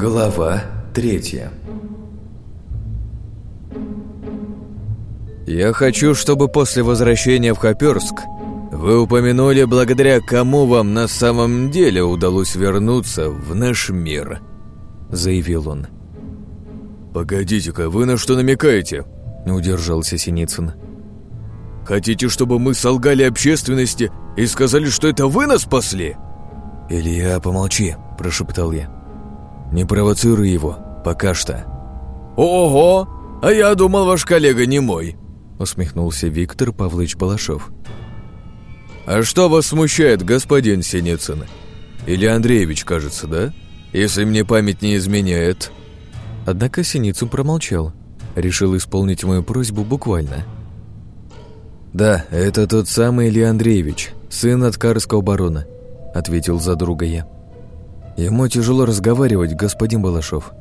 Глава третья «Я хочу, чтобы после возвращения в Хоперск вы упомянули, благодаря кому вам на самом деле удалось вернуться в наш мир», — заявил он. «Погодите-ка, вы на что намекаете?» — удержался Синицын. «Хотите, чтобы мы солгали общественности и сказали, что это вы нас спасли?» «Илья, помолчи», — прошептал я. «Не провоцируй его, пока что». «Ого! А я думал, ваш коллега не мой», — усмехнулся Виктор Павлович Балашов. «А что вас смущает, господин Синицын? Или Андреевич, кажется, да? Если мне память не изменяет». Однако Синицын промолчал. Решил исполнить мою просьбу буквально. «Да, это тот самый Илья Андреевич, сын от Карского барона», — ответил за друга я. «Ему тяжело разговаривать, господин Балашов.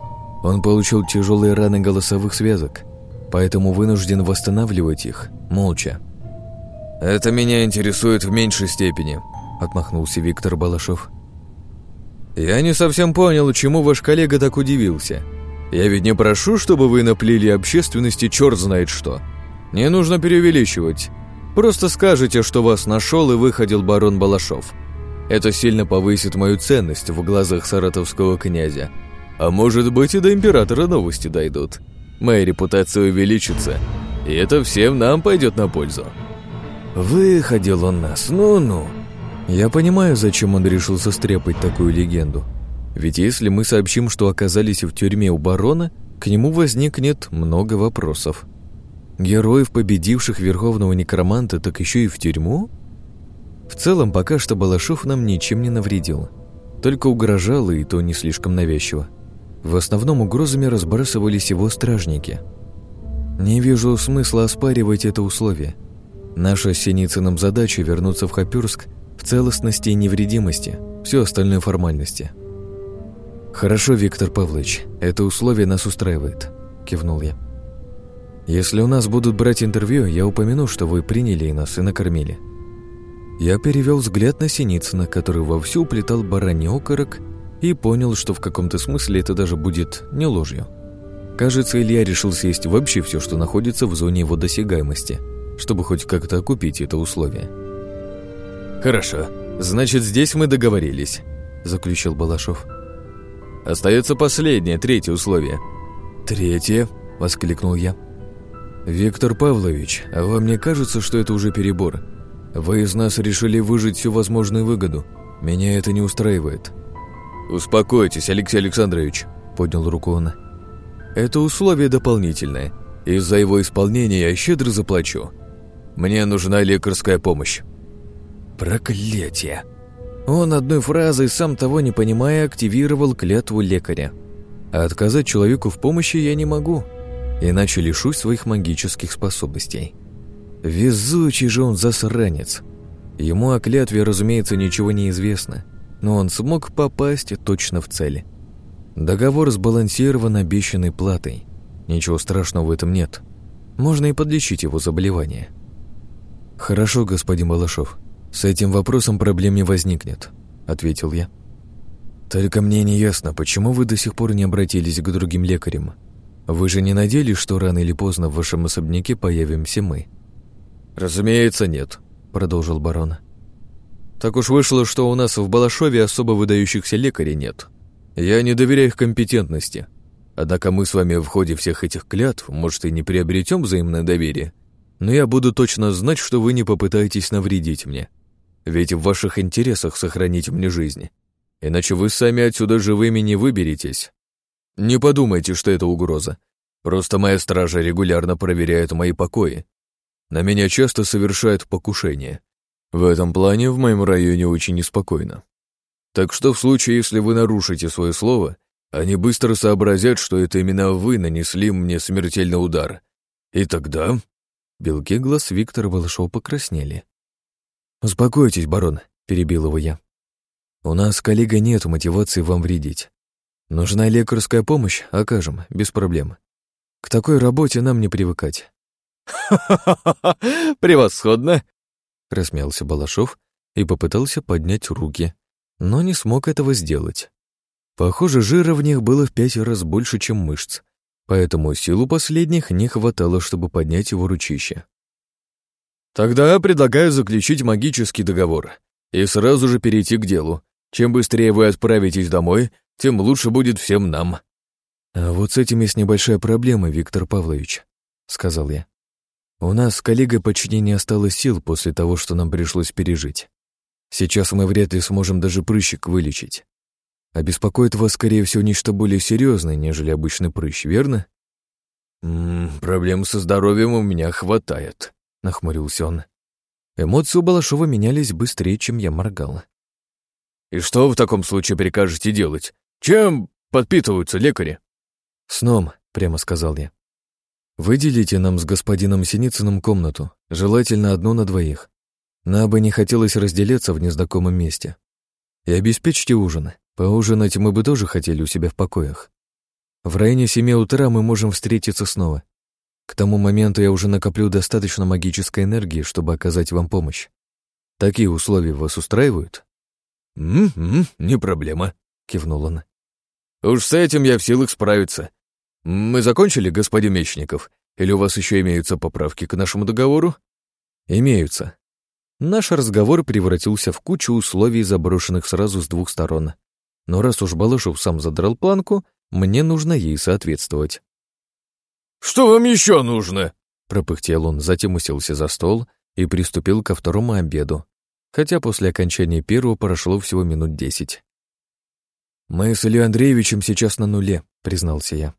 Он получил тяжелые раны голосовых связок, поэтому вынужден восстанавливать их, молча». «Это меня интересует в меньшей степени», — отмахнулся Виктор Балашов. «Я не совсем понял, чему ваш коллега так удивился. Я ведь не прошу, чтобы вы наплели общественности черт знает что. Не нужно преувеличивать. Просто скажите, что вас нашел и выходил барон Балашов. Это сильно повысит мою ценность в глазах саратовского князя. А может быть и до императора новости дойдут. Моя репутация увеличится, и это всем нам пойдет на пользу». Выходил он нас, ну-ну. Я понимаю, зачем он решил состряпать такую легенду. Ведь если мы сообщим, что оказались в тюрьме у барона, к нему возникнет много вопросов. Героев, победивших верховного некроманта, так еще и в тюрьму? В целом, пока что Балашов нам ничем не навредил. Только угрожал, и то не слишком навязчиво. В основном угрозами разбрасывались его стражники. Не вижу смысла оспаривать это условие – Наша с Синицыным задача вернуться в Хапюрск в целостности и невредимости, все остальные формальности. «Хорошо, Виктор Павлович, это условие нас устраивает», – кивнул я. «Если у нас будут брать интервью, я упомяну, что вы приняли нас и накормили». Я перевел взгляд на Синицына, который вовсю уплетал бараний окорок, и понял, что в каком-то смысле это даже будет не ложью. Кажется, Илья решил съесть вообще все, что находится в зоне его досягаемости – чтобы хоть как-то окупить это условие. «Хорошо, значит, здесь мы договорились», – заключил Балашов. «Остается последнее, третье условие». «Третье?» – воскликнул я. «Виктор Павлович, а вам не кажется, что это уже перебор? Вы из нас решили выжить всю возможную выгоду. Меня это не устраивает». «Успокойтесь, Алексей Александрович», – поднял руку он. «Это условие дополнительное. Из-за его исполнения я щедро заплачу. Мне нужна лекарская помощь». Проклятие! Он одной фразой, сам того не понимая, активировал клятву лекаря. А отказать человеку в помощи я не могу, иначе лишусь своих магических способностей. Везучий же он засранец. Ему о клятве, разумеется, ничего не известно, но он смог попасть точно в цель. Договор сбалансирован обещанной платой. Ничего страшного в этом нет. Можно и подлечить его заболевание. «Хорошо, господин Балашов. С этим вопросом проблем не возникнет», — ответил я. «Только мне не ясно, почему вы до сих пор не обратились к другим лекарям? Вы же не надеялись, что рано или поздно в вашем особняке появимся мы?» «Разумеется, нет», — продолжил барон. «Так уж вышло, что у нас в Балашове особо выдающихся лекарей нет. Я не доверяю их компетентности. Однако мы с вами в ходе всех этих клятв, может, и не приобретем взаимное доверие, но я буду точно знать, что вы не попытаетесь навредить мне. Ведь в ваших интересах сохранить мне жизнь. Иначе вы сами отсюда живыми не выберетесь. Не подумайте, что это угроза. Просто моя стража регулярно проверяет мои покои. На меня часто совершают покушения. В этом плане в моем районе очень неспокойно. Так что в случае, если вы нарушите свое слово, они быстро сообразят, что это именно вы нанесли мне смертельный удар. И тогда Белки глаз Виктора Балашова покраснели. «Успокойтесь, барон», — перебил его я. «У нас, коллега, нет мотивации вам вредить. Нужна лекарская помощь, окажем, без проблем. К такой работе нам не привыкать». «Ха-ха-ха! Превосходно!» — рассмеялся Балашов и попытался поднять руки, но не смог этого сделать. Похоже, жира в них было в пять раз больше, чем мышц, поэтому силу последних не хватало, чтобы поднять его ручище. «Тогда предлагаю заключить магический договор и сразу же перейти к делу. Чем быстрее вы отправитесь домой, тем лучше будет всем нам». «А вот с этим есть небольшая проблема, Виктор Павлович», — сказал я. «У нас с коллегой почти не осталось сил после того, что нам пришлось пережить. Сейчас мы вряд ли сможем даже прыщик вылечить. А беспокоит вас, скорее всего, нечто более серьезное, нежели обычный прыщ, верно? «М -м, «Проблем со здоровьем у меня хватает», — нахмурился он. Эмоции у Балашова менялись быстрее, чем я моргал. «И что в таком случае прикажете делать? Чем подпитываются лекари?» «Сном», — прямо сказал я. «Выделите нам с господином Синицыным комнату, желательно одну на двоих. Нам бы не хотелось разделяться в незнакомом месте. И обеспечьте ужин. Поужинать мы бы тоже хотели у себя в покоях. В районе семи утра мы можем встретиться снова. К тому моменту я уже накоплю достаточно магической энергии, чтобы оказать вам помощь. Такие условия вас устраивают? «М-м, не проблема», — кивнул он. «Уж с этим я в силах справиться. Мы закончили, господин Мечников? Или у вас еще имеются поправки к нашему договору?» «Имеются. Наш разговор превратился в кучу условий, заброшенных сразу с двух сторон. Но раз уж Балашов сам задрал планку, мне нужно ей соответствовать. «Что вам еще нужно?» Пропыхтел он, затем уселся за стол и приступил ко второму обеду, хотя после окончания первого прошло всего минут десять. «Мы с Ильей Андреевичем сейчас на нуле», — признался я.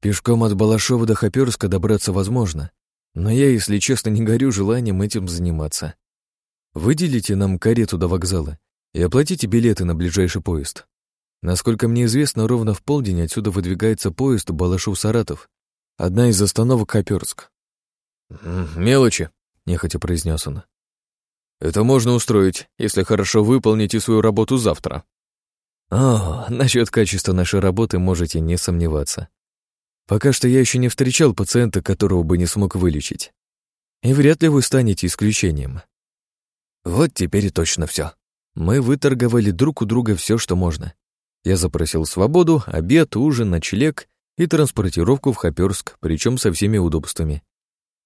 «Пешком от Балашова до Хоперска добраться возможно, но я, если честно, не горю желанием этим заниматься. Выделите нам карету до вокзала и оплатите билеты на ближайший поезд. Насколько мне известно, ровно в полдень отсюда выдвигается поезд Балашов-Саратов, одна из остановок Хоперск. «Мелочи», — нехотя произнес он. «Это можно устроить, если хорошо выполните свою работу завтра». «О, насчет качества нашей работы можете не сомневаться. Пока что я еще не встречал пациента, которого бы не смог вылечить. И вряд ли вы станете исключением. Вот теперь и точно все. Мы выторговали друг у друга все, что можно. Я запросил свободу, обед, ужин, ночлег и транспортировку в Хоперск, причем со всеми удобствами.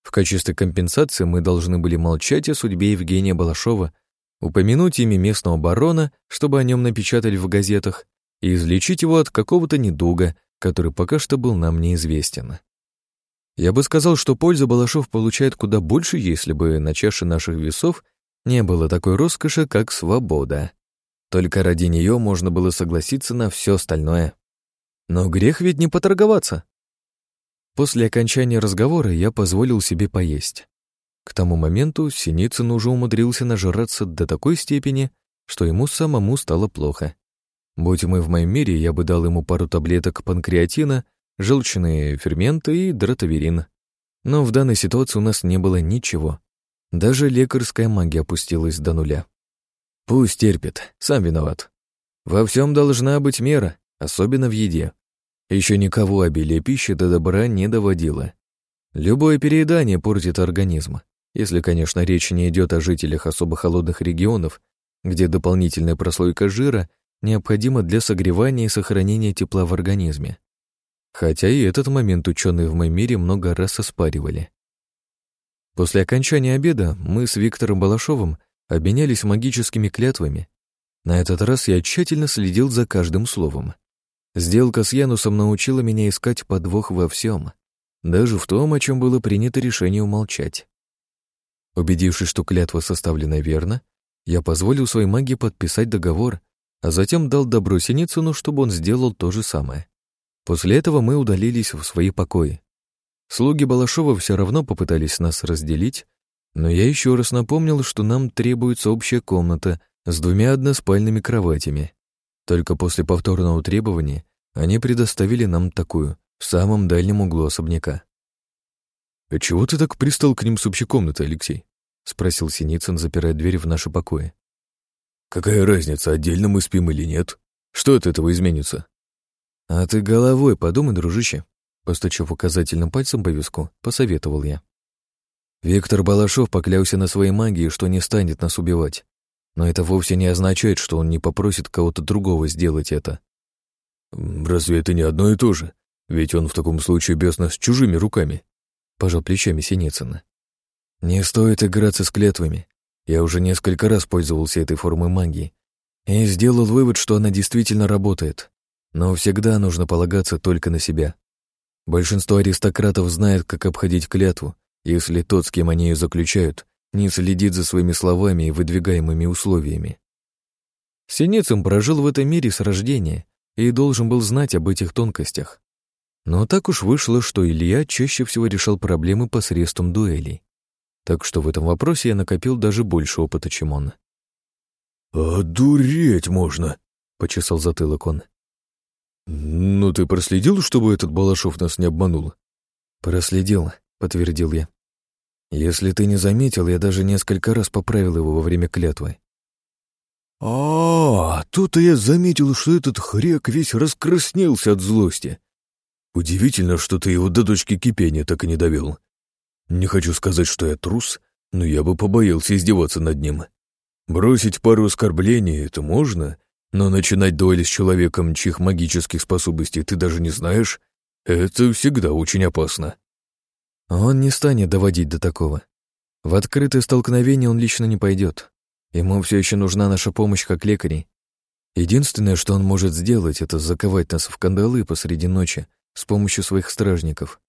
В качестве компенсации мы должны были молчать о судьбе Евгения Балашова, упомянуть имя местного барона, чтобы о нем напечатали в газетах, и излечить его от какого-то недуга, который пока что был нам неизвестен. Я бы сказал, что польза Балашов получает куда больше, если бы на чаше наших весов не было такой роскоши, как свобода. Только ради нее можно было согласиться на все остальное. Но грех ведь не поторговаться. После окончания разговора я позволил себе поесть. К тому моменту Синицын уже умудрился нажраться до такой степени, что ему самому стало плохо. Будь мы в моем мире, я бы дал ему пару таблеток панкреатина, желчные ферменты и дротаверин. Но в данной ситуации у нас не было ничего. Даже лекарская магия опустилась до нуля. Пусть терпит, сам виноват. Во всем должна быть мера, особенно в еде. Еще никого обилие пищи до добра не доводило. Любое переедание портит организм, если, конечно, речь не идет о жителях особо холодных регионов, где дополнительная прослойка жира — необходимо для согревания и сохранения тепла в организме. Хотя и этот момент ученые в моем мире много раз оспаривали. После окончания обеда мы с Виктором Балашовым обменялись магическими клятвами. На этот раз я тщательно следил за каждым словом. Сделка с Янусом научила меня искать подвох во всем, даже в том, о чем было принято решение умолчать. Убедившись, что клятва составлена верно, я позволил своей магии подписать договор а затем дал добро Синицыну, чтобы он сделал то же самое. После этого мы удалились в свои покои. Слуги Балашова все равно попытались нас разделить, но я еще раз напомнил, что нам требуется общая комната с двумя односпальными кроватями. Только после повторного требования они предоставили нам такую, в самом дальнем углу особняка. «А чего ты так пристал к ним с общей комнатой, Алексей?» — спросил Синицын, запирая дверь в наши покои. Какая разница, отдельно мы спим или нет? Что от этого изменится? А ты головой подумай, дружище. Постучав указательным пальцем по виску, посоветовал я. Виктор Балашов поклялся на своей магии, что не станет нас убивать. Но это вовсе не означает, что он не попросит кого-то другого сделать это. Разве это не одно и то же? Ведь он в таком случае бес нас чужими руками. Пожал плечами Синицына. Не стоит играться с клетвами. Я уже несколько раз пользовался этой формой магии и сделал вывод, что она действительно работает. Но всегда нужно полагаться только на себя. Большинство аристократов знает, как обходить клятву, если тот, с кем они ее заключают, не следит за своими словами и выдвигаемыми условиями. Синицын прожил в этом мире с рождения и должен был знать об этих тонкостях. Но так уж вышло, что Илья чаще всего решал проблемы посредством дуэлей. Так что в этом вопросе я накопил даже больше опыта, чем он. «Одуреть можно!» — почесал затылок он. «Ну ты проследил, чтобы этот Балашов нас не обманул?» «Проследил», — подтвердил я. «Если ты не заметил, я даже несколько раз поправил его во время клятвы». «А, тут я заметил, что этот хрек весь раскраснелся от злости. Удивительно, что ты его до точки кипения так и не довел. Не хочу сказать, что я трус, но я бы побоялся издеваться над ним. Бросить пару оскорблений — это можно, но начинать дуэль с человеком, чьих магических способностей ты даже не знаешь, это всегда очень опасно. Он не станет доводить до такого. В открытое столкновение он лично не пойдет. Ему все еще нужна наша помощь как лекарей. Единственное, что он может сделать, это заковать нас в кандалы посреди ночи с помощью своих стражников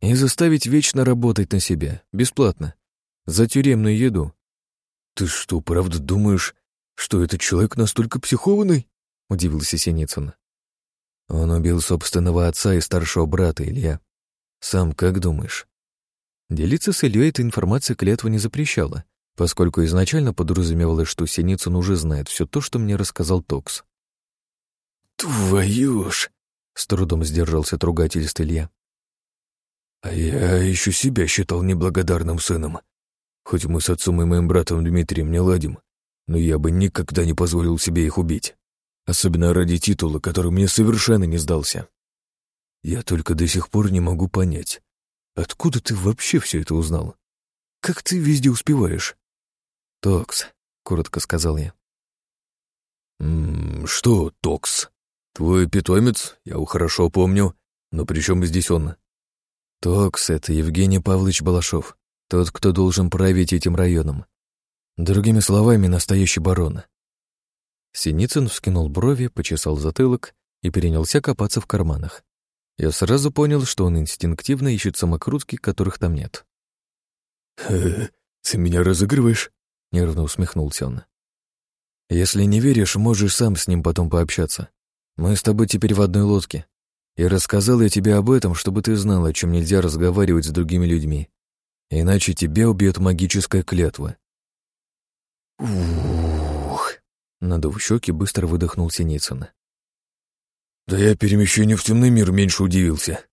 и заставить вечно работать на себя, бесплатно, за тюремную еду. «Ты что, правда думаешь, что этот человек настолько психованный?» — удивился Синицын. «Он убил собственного отца и старшего брата, Илья. Сам как думаешь?» Делиться с Ильей этой информацией клятва не запрещала, поскольку изначально подразумевалось, что Синицын уже знает все то, что мне рассказал Токс. «Твою ж!» — с трудом сдержался тругательст Илья. «А я еще себя считал неблагодарным сыном. Хоть мы с отцом и моим братом Дмитрием не ладим, но я бы никогда не позволил себе их убить. Особенно ради титула, который мне совершенно не сдался. Я только до сих пор не могу понять, откуда ты вообще все это узнал? Как ты везде успеваешь? Токс, коротко сказал я. «М -м, что Токс? Твой питомец, я его хорошо помню, но при чем здесь он? Токс — это Евгений Павлович Балашов, тот, кто должен править этим районом. Другими словами, настоящий барон. Синицын вскинул брови, почесал затылок и принялся копаться в карманах. Я сразу понял, что он инстинктивно ищет самокрутки, которых там нет. «Ты меня разыгрываешь?» — нервно усмехнулся он. «Если не веришь, можешь сам с ним потом пообщаться. Мы с тобой теперь в одной лодке. И рассказал я тебе об этом, чтобы ты знал, о чем нельзя разговаривать с другими людьми. Иначе тебя убьет магическая клятва. Ух! Надув щеки, быстро выдохнул Синицын. Да я перемещению в темный мир меньше удивился.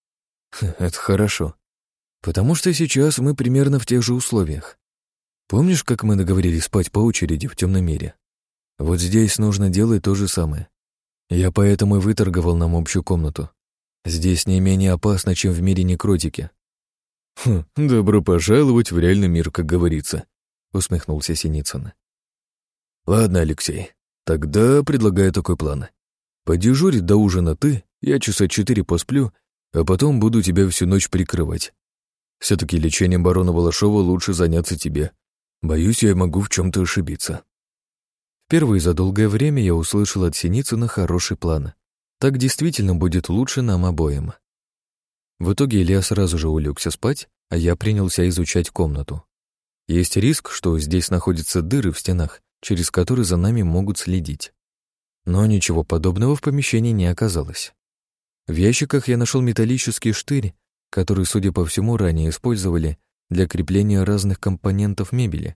Это хорошо. Потому что сейчас мы примерно в тех же условиях. Помнишь, как мы договорились спать по очереди в темном мире? Вот здесь нужно делать то же самое. Я поэтому и выторговал нам общую комнату. Здесь не менее опасно, чем в мире некротики. «Хм, добро пожаловать в реальный мир, как говорится», — усмехнулся Синицын. Ладно, Алексей, тогда предлагаю такой план. Подежурить до ужина ты, я часа четыре посплю, а потом буду тебя всю ночь прикрывать. Все-таки лечением барона Балашова лучше заняться тебе. Боюсь, я могу в чем-то ошибиться. Впервые за долгое время я услышал от Синицына хороший план. Так действительно будет лучше нам обоим. В итоге Илья сразу же улегся спать, а я принялся изучать комнату. Есть риск, что здесь находятся дыры в стенах, через который за нами могут следить. Но ничего подобного в помещении не оказалось. В ящиках я нашел металлический штырь, который, судя по всему, ранее использовали для крепления разных компонентов мебели.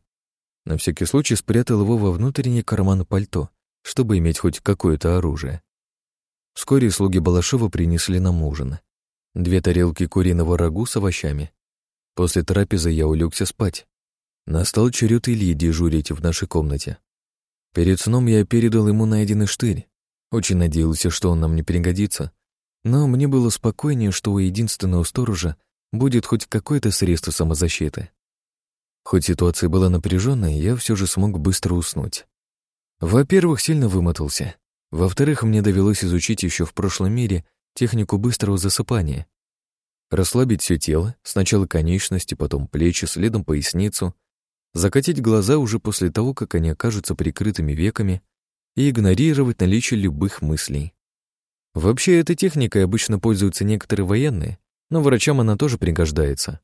На всякий случай спрятал его во внутренний карман пальто, чтобы иметь хоть какое-то оружие. Вскоре слуги Балашова принесли нам ужин. Две тарелки куриного рагу с овощами. После трапезы я улегся спать, Настал черед Ильи дежурить в нашей комнате. Перед сном я передал ему найденный штырь. Очень надеялся, что он нам не пригодится. Но мне было спокойнее, что у единственного сторожа будет хоть какое-то средство самозащиты. Хоть ситуация была напряженной, я все же смог быстро уснуть. Во-первых, сильно вымотался. Во-вторых, мне довелось изучить еще в прошлом мире технику быстрого засыпания. Расслабить все тело, сначала конечности, потом плечи, следом поясницу, закатить глаза уже после того, как они окажутся прикрытыми веками, и игнорировать наличие любых мыслей. Вообще, этой техникой обычно пользуются некоторые военные, но врачам она тоже пригождается.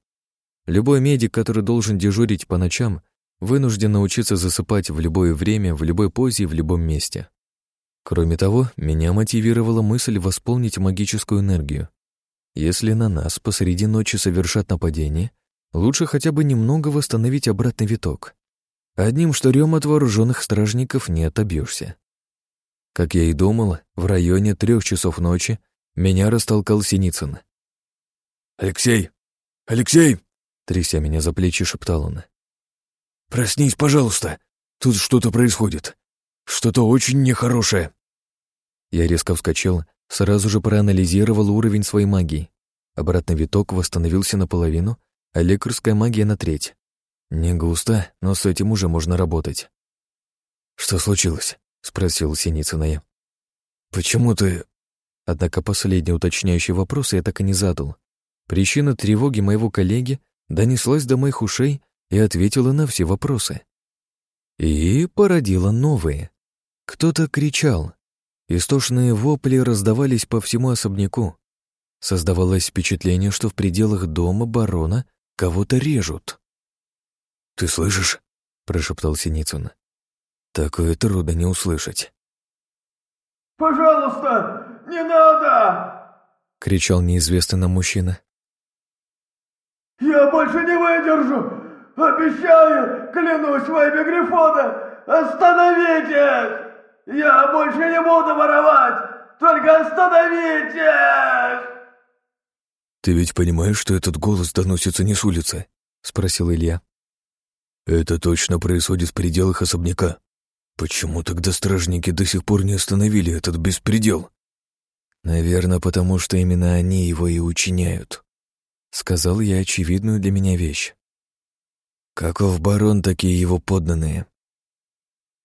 Любой медик, который должен дежурить по ночам, вынужден научиться засыпать в любое время, в любой позе и в любом месте. Кроме того, меня мотивировала мысль восполнить магическую энергию. Если на нас посреди ночи совершат нападение, лучше хотя бы немного восстановить обратный виток. Одним штырем от вооруженных стражников не отобьешься. Как я и думал, в районе трех часов ночи меня растолкал Синицын. «Алексей! Алексей!» Тряся меня за плечи, шептал он. «Проснись, пожалуйста! Тут что-то происходит. Что-то очень нехорошее!» Я резко вскочил, сразу же проанализировал уровень своей магии. Обратный виток восстановился наполовину, а лекарская магия на треть. Не густо, но с этим уже можно работать. «Что случилось?» — спросил Синицына я. «Почему ты...» Однако последний уточняющий вопрос я так и не задал. Причина тревоги моего коллеги донеслась до моих ушей и ответила на все вопросы. И породила новые. Кто-то кричал. Истошные вопли раздавались по всему особняку. Создавалось впечатление, что в пределах дома барона кого-то режут. «Ты слышишь?» — прошептал Синицын. «Такое трудно не услышать». «Пожалуйста, не надо!» — кричал неизвестный нам мужчина. «Я больше не выдержу! Обещаю, клянусь вами Грифона, остановитесь! Я больше не буду воровать! Только остановитесь!» «Ты ведь понимаешь, что этот голос доносится не с улицы?» — спросил Илья. «Это точно происходит в пределах особняка. Почему тогда стражники до сих пор не остановили этот беспредел?» «Наверное, потому что именно они его и учиняют», Сказал я очевидную для меня вещь. Каков барон, такие его подданные.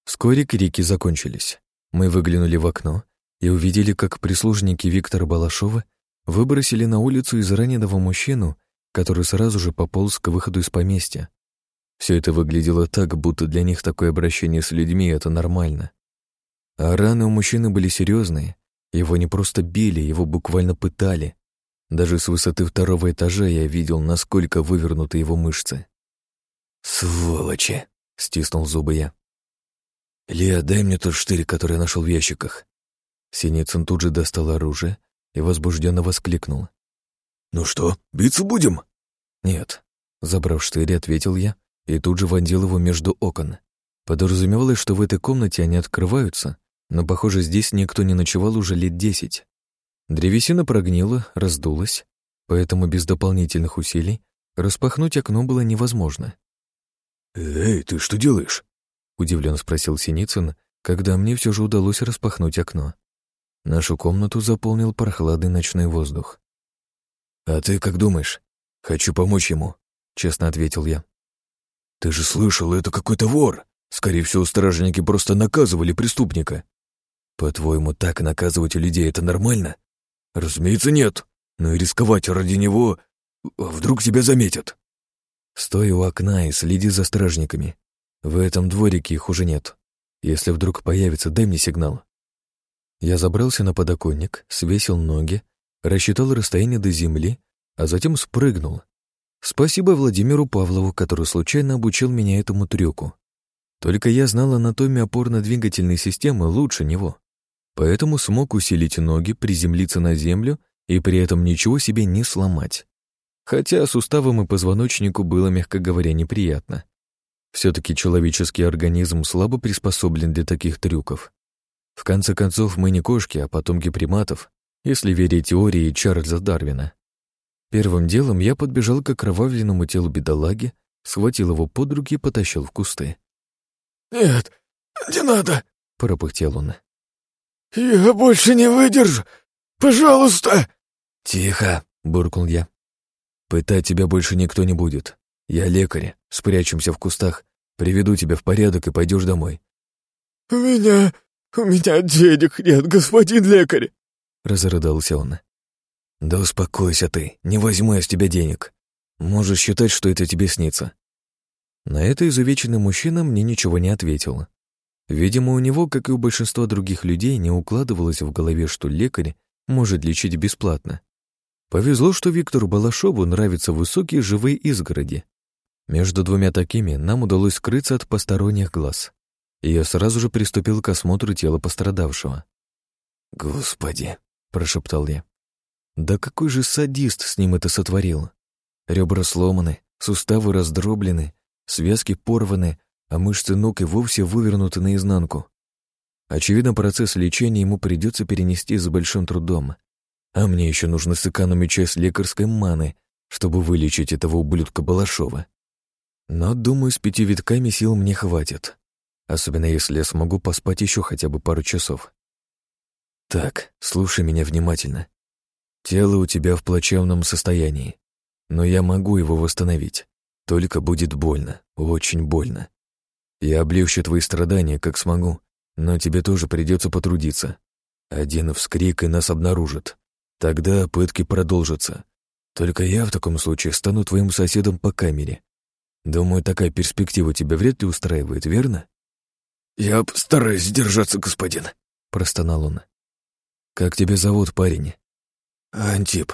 Вскоре крики закончились. Мы выглянули в окно и увидели, как прислужники Виктора Балашова выбросили на улицу из раненого мужчину, который сразу же пополз к выходу из поместья. Все это выглядело так, будто для них такое обращение с людьми — это нормально. А раны у мужчины были серьезные. Его не просто били, его буквально пытали. Даже с высоты второго этажа я видел, насколько вывернуты его мышцы. «Сволочи!» — стиснул зубы я. «Илья, дай мне тот штырь, который я нашел в ящиках». Синицын тут же достал оружие и возбужденно воскликнул. «Ну что, биться будем?» «Нет». Забрав штырь, ответил я и тут же вонзил его между окон. Подразумевалось, что в этой комнате они открываются, но, похоже, здесь никто не ночевал уже лет десять. Древесина прогнила, раздулась, поэтому без дополнительных усилий распахнуть окно было невозможно. «Эй, ты что делаешь?» — удивленно спросил Синицын, когда мне все же удалось распахнуть окно. Нашу комнату заполнил прохладный ночной воздух. «А ты как думаешь? Хочу помочь ему», — честно ответил я. «Ты же слышал, это какой-то вор. Скорее всего, стражники просто наказывали преступника. По-твоему, так наказывать людей — это нормально?» «Разумеется, нет. Но и рисковать ради него... Вдруг тебя заметят». «Стой у окна и следи за стражниками. В этом дворике их уже нет. Если вдруг появится, дай мне сигнал». Я забрался на подоконник, свесил ноги, рассчитал расстояние до земли, а затем спрыгнул. Спасибо Владимиру Павлову, который случайно обучил меня этому трюку. Только я знал анатомию опорно-двигательной системы лучше него поэтому смог усилить ноги, приземлиться на землю и при этом ничего себе не сломать. Хотя суставам и позвоночнику было, мягко говоря, неприятно. Все-таки человеческий организм слабо приспособлен для таких трюков. В конце концов, мы не кошки, а потомки приматов, если верить теории Чарльза Дарвина. Первым делом я подбежал к окровавленному телу бедолаги, схватил его под руки и потащил в кусты. «Нет, не надо!» — пропыхтел он. «Я больше не выдержу! Пожалуйста!» «Тихо!» — буркнул я. «Пытать тебя больше никто не будет. Я лекарь, спрячемся в кустах, приведу тебя в порядок и пойдешь домой». «У меня У меня денег нет, господин лекарь!» Разрыдался он. «Да успокойся ты, не возьму я с тебя денег. Можешь считать, что это тебе снится». На это изувеченный мужчина мне ничего не ответил. Видимо, у него, как и у большинства других людей, не укладывалось в голове, что лекарь может лечить бесплатно. Повезло, что Виктору Балашову нравятся высокие живые изгороди. Между двумя такими нам удалось скрыться от посторонних глаз. И я сразу же приступил к осмотру тела пострадавшего. «Господи!» — прошептал я. «Да какой же садист с ним это сотворил? Ребра сломаны, суставы раздроблены, связки порваны, а мышцы ног и вовсе вывернуты наизнанку. Очевидно, процесс лечения ему придется перенести с большим трудом. А мне еще нужно сэкономить часть лекарской маны, чтобы вылечить этого ублюдка Балашова. Но, думаю, с пяти витками сил мне хватит. Особенно если я смогу поспать еще хотя бы пару часов. Так, слушай меня внимательно. Тело у тебя в плачевном состоянии, но я могу его восстановить. Только будет больно, очень больно. Я облегчу твои страдания, как смогу, но тебе тоже придется потрудиться. Один вскрик, и нас обнаружат. Тогда пытки продолжатся. Только я в таком случае стану твоим соседом по камере. Думаю, такая перспектива тебя вряд ли устраивает, верно? «Я постараюсь сдержаться, господин», — простонал он. «Как тебя зовут, парень?» «Антип».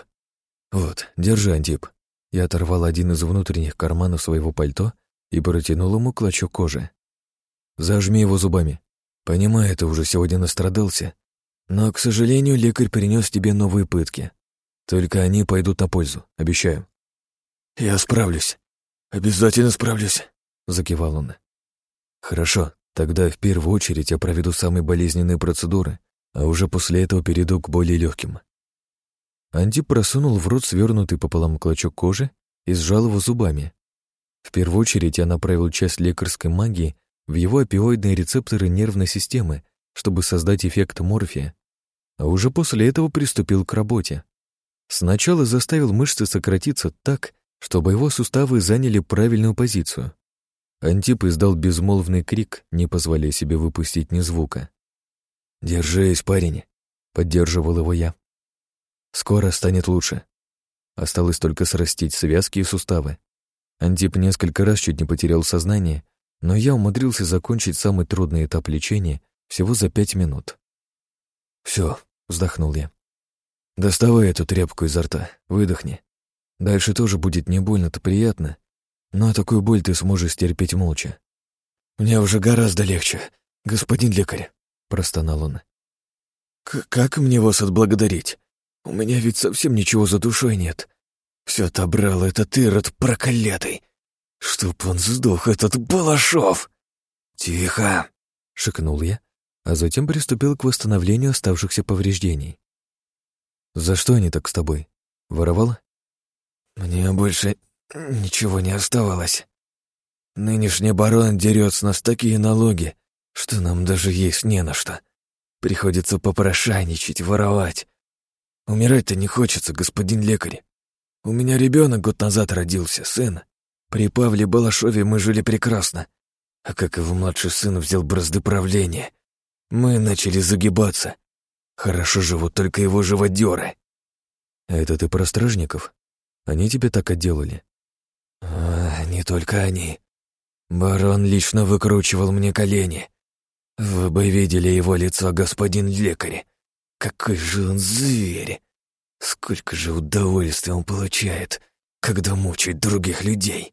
«Вот, держи, Антип». Я оторвал один из внутренних карманов своего пальто и протянул ему клочок кожи. «Зажми его зубами. Понимаю, ты уже сегодня настрадался, но, к сожалению, лекарь принес тебе новые пытки. Только они пойдут на пользу, обещаю». «Я справлюсь. Обязательно справлюсь», — закивал он. «Хорошо, тогда в первую очередь я проведу самые болезненные процедуры, а уже после этого перейду к более легким». Анди просунул в рот свернутый пополам клочок кожи и сжал его зубами, в первую очередь я направил часть лекарской магии в его опиоидные рецепторы нервной системы, чтобы создать эффект морфия, а уже после этого приступил к работе. Сначала заставил мышцы сократиться так, чтобы его суставы заняли правильную позицию. Антип издал безмолвный крик, не позволяя себе выпустить ни звука. «Держись, парень», — поддерживал его я. «Скоро станет лучше. Осталось только срастить связки и суставы. Антип несколько раз чуть не потерял сознание, но я умудрился закончить самый трудный этап лечения всего за пять минут. Все, вздохнул я. «Доставай эту тряпку изо рта, выдохни. Дальше тоже будет не больно-то приятно, но такую боль ты сможешь терпеть молча». «Мне уже гораздо легче, господин лекарь», — простонал он. «Как мне вас отблагодарить? У меня ведь совсем ничего за душой нет. Все отобрал этот ирод проклятый. Чтоб он сдох, этот Балашов. Тихо, шикнул я, а затем приступил к восстановлению оставшихся повреждений. За что они так с тобой? Воровал? Мне больше ничего не оставалось. Нынешний барон дерет с нас такие налоги, что нам даже есть не на что. Приходится попрошайничать, воровать. Умирать-то не хочется, господин лекарь. У меня ребенок год назад родился, сын. При Павле Балашове мы жили прекрасно. А как его младший сын взял бразды правления, мы начали загибаться. Хорошо живут только его живодеры. Это ты про стражников? Они тебе так отделали? А, не только они. Барон лично выкручивал мне колени. Вы бы видели его лицо, господин лекарь. Какой же он зверь! Сколько же удовольствия он получает, когда мучает других людей.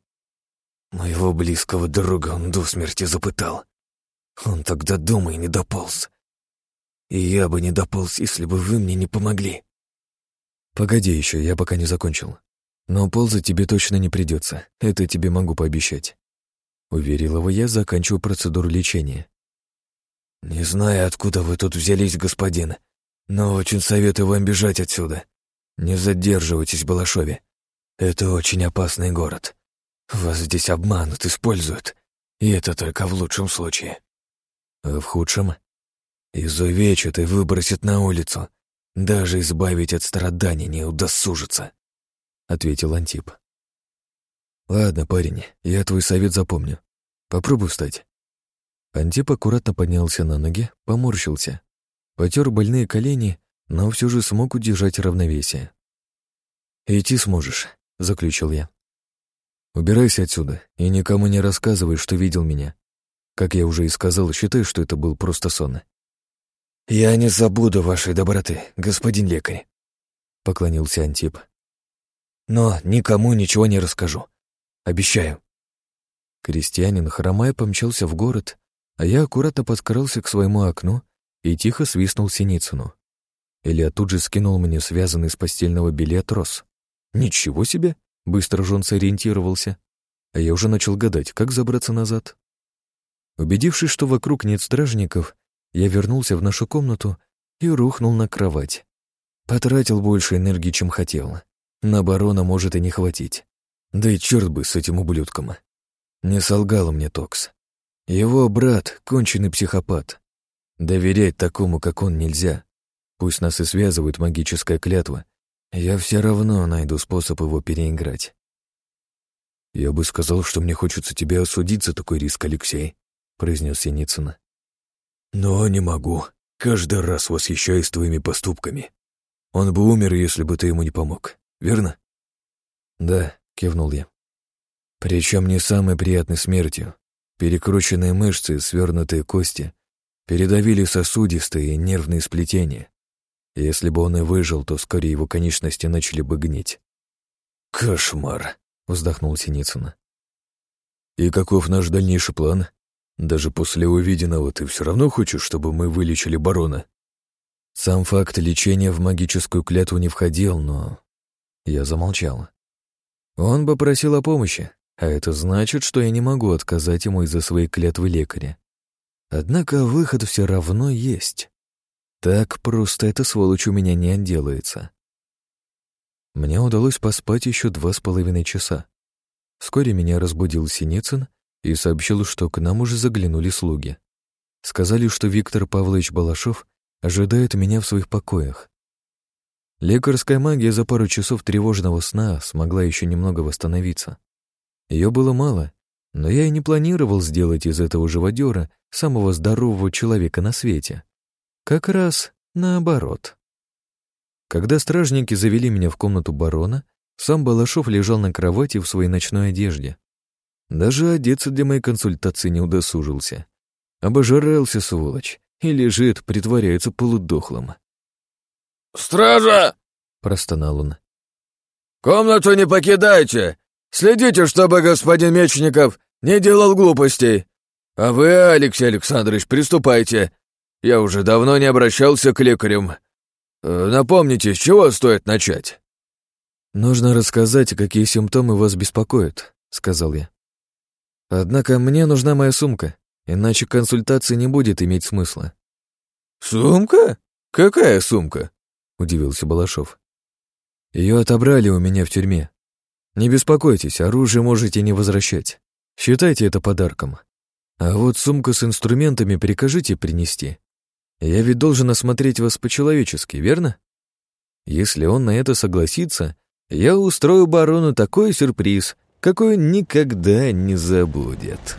Моего близкого друга он до смерти запытал. Он тогда дома и не дополз. И я бы не дополз, если бы вы мне не помогли. Погоди еще, я пока не закончил. Но ползать тебе точно не придется, это тебе могу пообещать. Уверил его я, заканчиваю процедуру лечения. Не знаю, откуда вы тут взялись, господин, но очень советую вам бежать отсюда. Не задерживайтесь в Балашове. Это очень опасный город. Вас здесь обманут, используют. И это только в лучшем случае. А в худшем? Изувечат и выбросят на улицу. Даже избавить от страданий не удосужится, — ответил Антип. Ладно, парень, я твой совет запомню. Попробуй встать. Антип аккуратно поднялся на ноги, поморщился. Потер больные колени, но все же смог удержать равновесие. «Идти сможешь», — заключил я. «Убирайся отсюда и никому не рассказывай, что видел меня. Как я уже и сказал, считай, что это был просто сон». «Я не забуду вашей доброты, господин лекарь», — поклонился Антип. «Но никому ничего не расскажу. Обещаю». Крестьянин, хромая, помчался в город, а я аккуратно подкрался к своему окну и тихо свистнул Синицыну. Илья тут же скинул мне связанный с постельного белья трос. «Ничего себе!» — быстро же он сориентировался. А я уже начал гадать, как забраться назад. Убедившись, что вокруг нет стражников, я вернулся в нашу комнату и рухнул на кровать. Потратил больше энергии, чем хотел. На барона может и не хватить. Да и черт бы с этим ублюдком. Не солгал мне Токс. Его брат — конченый психопат. Доверять такому, как он, нельзя. Пусть нас и связывает магическая клятва, я все равно найду способ его переиграть. «Я бы сказал, что мне хочется тебя осудить за такой риск, Алексей», — произнес Синицын. «Но не могу. Каждый раз восхищаюсь твоими поступками. Он бы умер, если бы ты ему не помог, верно?» «Да», — кивнул я. «Причем не самой приятной смертью. Перекрученные мышцы, свернутые кости передавили сосудистые и нервные сплетения. Если бы он и выжил, то вскоре его конечности начали бы гнить. «Кошмар!» — вздохнул Синицын. «И каков наш дальнейший план? Даже после увиденного ты все равно хочешь, чтобы мы вылечили барона?» Сам факт лечения в магическую клятву не входил, но... Я замолчал. Он бы просил о помощи, а это значит, что я не могу отказать ему из-за своей клятвы лекаря. Однако выход все равно есть. Так просто эта сволочь у меня не отделается. Мне удалось поспать еще два с половиной часа. Вскоре меня разбудил Синицын и сообщил, что к нам уже заглянули слуги. Сказали, что Виктор Павлович Балашов ожидает меня в своих покоях. Лекарская магия за пару часов тревожного сна смогла еще немного восстановиться. Ее было мало, но я и не планировал сделать из этого живодера самого здорового человека на свете. Как раз наоборот. Когда стражники завели меня в комнату барона, сам Балашов лежал на кровати в своей ночной одежде. Даже одеться для моей консультации не удосужился. Обожрался, сволочь, и лежит, притворяется полудохлым. «Стража!» — простонал он. «Комнату не покидайте! Следите, чтобы господин Мечников не делал глупостей! А вы, Алексей Александрович, приступайте! Я уже давно не обращался к лекарям. Э, напомните, с чего стоит начать?» «Нужно рассказать, какие симптомы вас беспокоят», — сказал я. «Однако мне нужна моя сумка, иначе консультация не будет иметь смысла». «Сумка? Какая сумка?» — удивился Балашов. Ее отобрали у меня в тюрьме. Не беспокойтесь, оружие можете не возвращать. Считайте это подарком. А вот сумку с инструментами прикажите принести. Я ведь должен осмотреть вас по-человечески, верно? Если он на это согласится, я устрою барону такой сюрприз, он никогда не забудет».